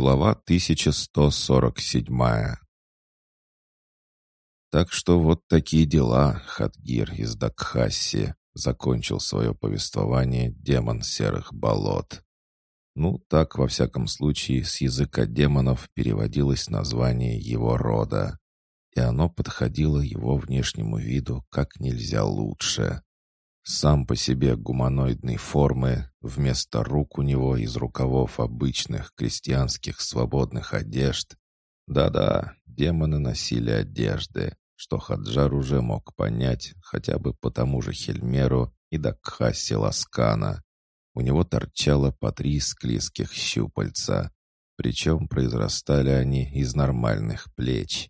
Глава 1147 «Так что вот такие дела, Хатгир из Дакхасси», — закончил свое повествование демон серых болот. Ну, так, во всяком случае, с языка демонов переводилось название его рода, и оно подходило его внешнему виду как нельзя лучше. Сам по себе гуманоидной формы, вместо рук у него из рукавов обычных крестьянских свободных одежд. Да-да, демоны носили одежды, что Хаджар уже мог понять хотя бы по тому же Хельмеру и Дакхасе Ласкана. У него торчало по три склизких щупальца, причем произрастали они из нормальных плеч.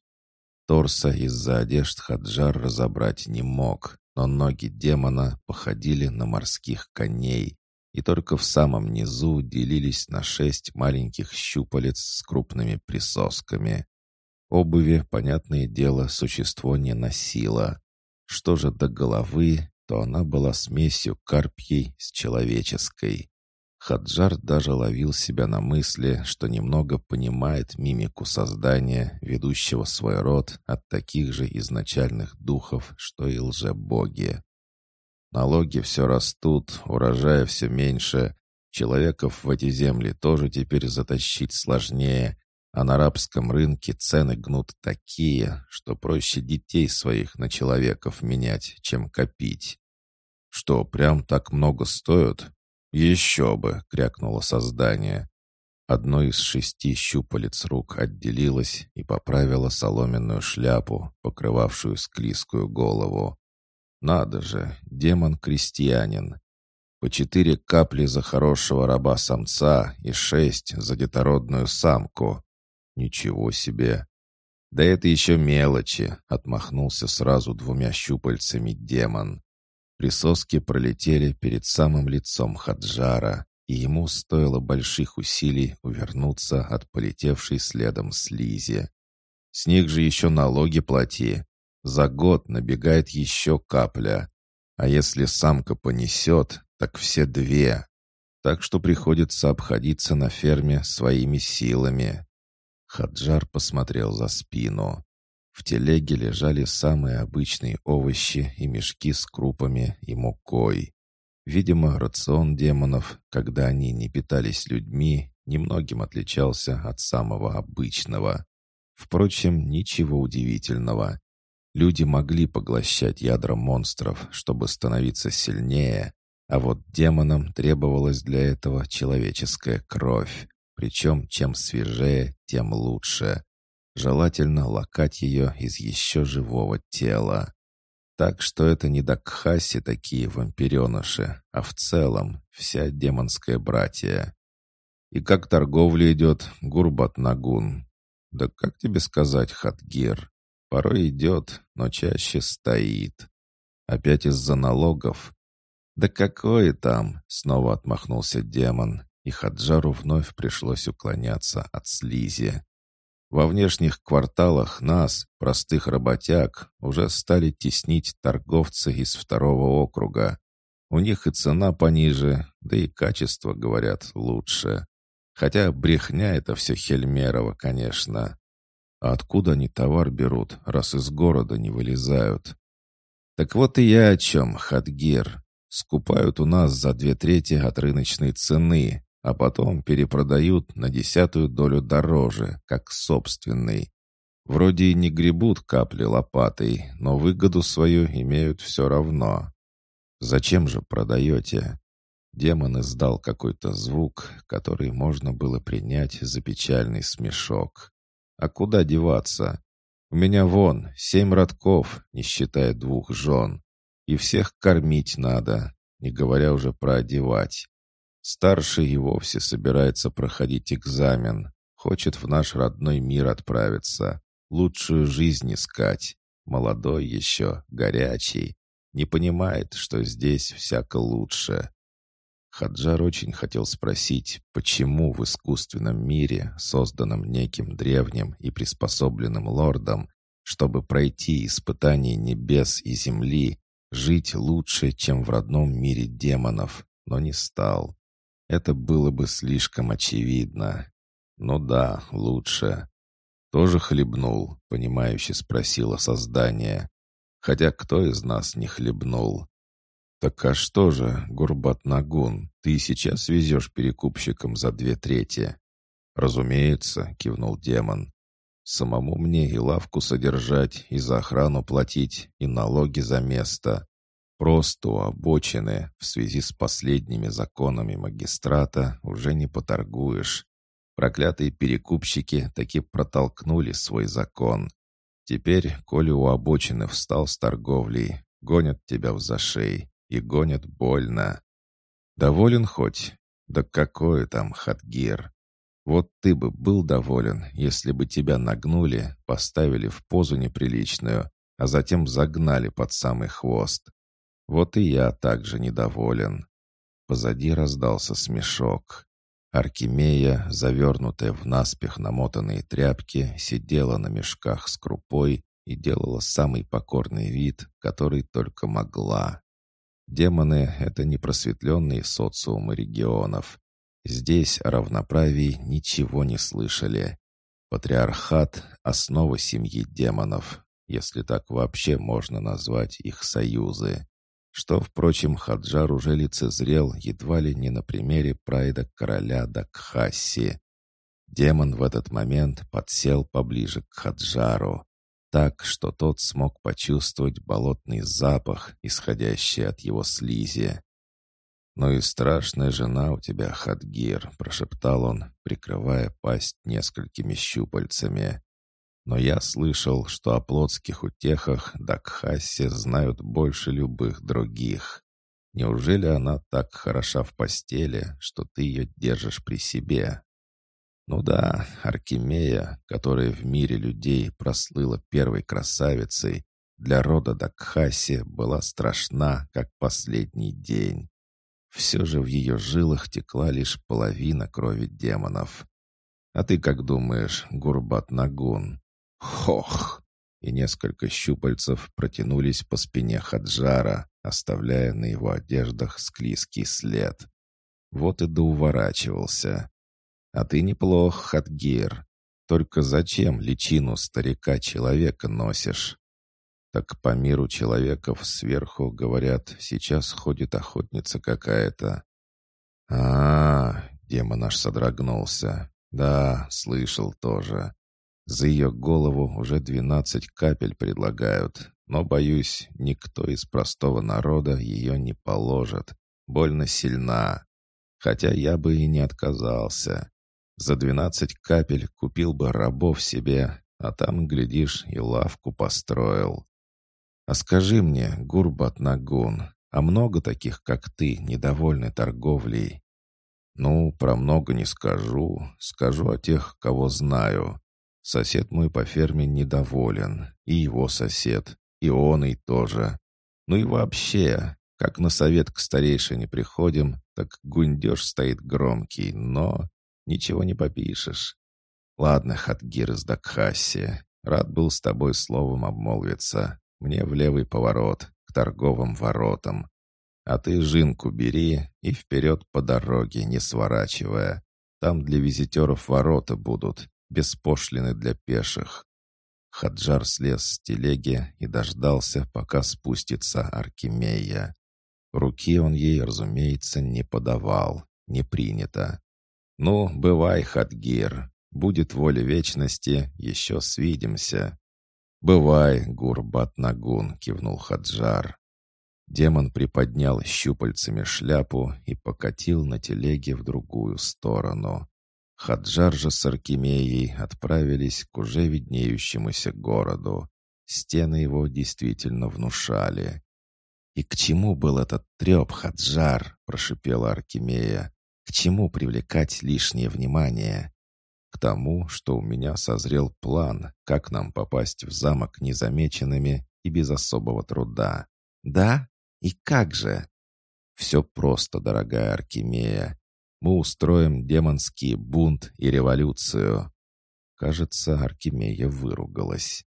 Торса из-за одежд Хаджар разобрать не мог, но ноги демона походили на морских коней, и только в самом низу делились на шесть маленьких щупалец с крупными присосками. Обуви, понятное дело, существо не носило. Что же до головы, то она была смесью карпьей с человеческой. Хаджар даже ловил себя на мысли, что немного понимает мимику создания, ведущего свой род от таких же изначальных духов, что и лжебоги. Налоги все растут, урожая все меньше, человеков в эти земли тоже теперь затащить сложнее, а на арабском рынке цены гнут такие, что проще детей своих на человеков менять, чем копить. Что, прям так много стоят? «Еще бы!» — крякнуло создание. Одно из шести щупалец рук отделилось и поправило соломенную шляпу, покрывавшую склизкую голову. «Надо же, демон-крестьянин! По четыре капли за хорошего раба-самца и шесть за детородную самку. Ничего себе!» «Да это еще мелочи!» — отмахнулся сразу двумя щупальцами демон. Присоски пролетели перед самым лицом Хаджара, и ему стоило больших усилий увернуться от полетевшей следом слизи. С них же еще налоги плати. За год набегает еще капля. А если самка понесет, так все две. Так что приходится обходиться на ферме своими силами. Хаджар посмотрел за спину. В телеге лежали самые обычные овощи и мешки с крупами и мукой. Видимо, рацион демонов, когда они не питались людьми, немногим отличался от самого обычного. Впрочем, ничего удивительного. Люди могли поглощать ядра монстров, чтобы становиться сильнее, а вот демонам требовалась для этого человеческая кровь. Причем чем свежее, тем лучше. Желательно лакать ее из еще живого тела. Так что это не Дакхаси такие вампиреныши, а в целом вся демонская братья. И как торговля идет, Гурбат-Нагун? Да как тебе сказать, Хатгир? Порой идет, но чаще стоит. Опять из-за налогов? Да какое там? Снова отмахнулся демон, и Хаджару вновь пришлось уклоняться от слизи. Во внешних кварталах нас, простых работяг, уже стали теснить торговцы из второго округа. У них и цена пониже, да и качество, говорят, лучше. Хотя брехня это все Хельмерова, конечно. А откуда они товар берут, раз из города не вылезают? Так вот и я о чем, Хадгир. Скупают у нас за две трети от рыночной цены, а потом перепродают на десятую долю дороже, как собственный. Вроде и не гребут капли лопатой, но выгоду свою имеют все равно. Зачем же продаете? Демон издал какой-то звук, который можно было принять за печальный смешок. А куда деваться? У меня вон семь родков, не считая двух жен. И всех кормить надо, не говоря уже про одевать. Старший и вовсе собирается проходить экзамен. Хочет в наш родной мир отправиться. Лучшую жизнь искать. Молодой еще, горячий. Не понимает, что здесь всяко лучше. Хаджар очень хотел спросить, почему в искусственном мире, созданном неким древним и приспособленным лордом, чтобы пройти испытание небес и земли, жить лучше, чем в родном мире демонов, но не стал. Это было бы слишком очевидно. «Ну да, лучше». «Тоже хлебнул?» — понимающе спросила создание. «Хотя кто из нас не хлебнул?» «Так а что же, Гурбат Нагун, ты сейчас везешь перекупщикам за две трети?» «Разумеется», — кивнул демон. «Самому мне и лавку содержать, и за охрану платить, и налоги за место. Просто у обочины в связи с последними законами магистрата уже не поторгуешь. Проклятые перекупщики таки протолкнули свой закон. Теперь, коли у обочины встал с торговлей, гонят тебя в зашей. И гонят больно. Доволен хоть? Да какой там хатгир? Вот ты бы был доволен, если бы тебя нагнули, поставили в позу неприличную, а затем загнали под самый хвост. Вот и я также недоволен. Позади раздался смешок. Аркемия, завернутая в наспех намотанные тряпки, сидела на мешках с крупой и делала самый покорный вид, который только могла. Демоны — это не просветленные социумы регионов. Здесь о равноправии ничего не слышали. Патриархат — основа семьи демонов, если так вообще можно назвать их союзы что, впрочем, Хаджар уже лицезрел едва ли не на примере прайда короля Дакхаси. Демон в этот момент подсел поближе к Хаджару, так, что тот смог почувствовать болотный запах, исходящий от его слизи. «Ну и страшная жена у тебя, Хадгир», — прошептал он, прикрывая пасть несколькими щупальцами. Но я слышал, что о плотских утехах Дакхасе знают больше любых других. Неужели она так хороша в постели, что ты ее держишь при себе? Ну да, Аркемия, которая в мире людей прослыла первой красавицей, для рода Дакхаси была страшна, как последний день. Все же в ее жилах текла лишь половина крови демонов. А ты как думаешь, Гурбат Нагун, Хох! И несколько щупальцев протянулись по спине Хаджара, оставляя на его одеждах склизкий след. Вот и доуворачивался. «А ты неплох, Хадгир. Только зачем личину старика-человека носишь?» «Так по миру человеков сверху, говорят, сейчас ходит охотница какая-то». А, -а, а демон аж содрогнулся. «Да, слышал тоже. За ее голову уже двенадцать капель предлагают, но, боюсь, никто из простого народа ее не положит. Больно сильна. Хотя я бы и не отказался. За двенадцать капель купил бы рабов себе, а там, глядишь, и лавку построил. А скажи мне, Гурбат Нагун, а много таких, как ты, недовольны торговлей? Ну, про много не скажу. Скажу о тех, кого знаю. Сосед мой по ферме недоволен, и его сосед, и он и тоже. Ну и вообще, как на совет к старейшине приходим, так гундеж стоит громкий, но ничего не попишешь. Ладно, Хатгир из Дакхаси, рад был с тобой словом обмолвиться. Мне в левый поворот, к торговым воротам. А ты жинку бери и вперед по дороге, не сворачивая. Там для визитеров ворота будут, без пошлины для пеших. Хаджар слез с телеги и дождался, пока спустится Аркемия. Руки он ей, разумеется, не подавал, не принято. «Ну, бывай, Хадгир, будет воля вечности, еще свидимся». «Бывай, Гурбат Нагун», — кивнул Хаджар. Демон приподнял щупальцами шляпу и покатил на телеге в другую сторону. Хаджар же с Аркемией отправились к уже виднеющемуся городу. Стены его действительно внушали. «И к чему был этот треп, Хаджар?» — прошипела Аркемия. «К чему привлекать лишнее внимание?» «К тому, что у меня созрел план, как нам попасть в замок незамеченными и без особого труда». «Да? И как же?» «Все просто, дорогая Аркемия. Мы устроим демонский бунт и революцию». Кажется, Аркемия выругалась.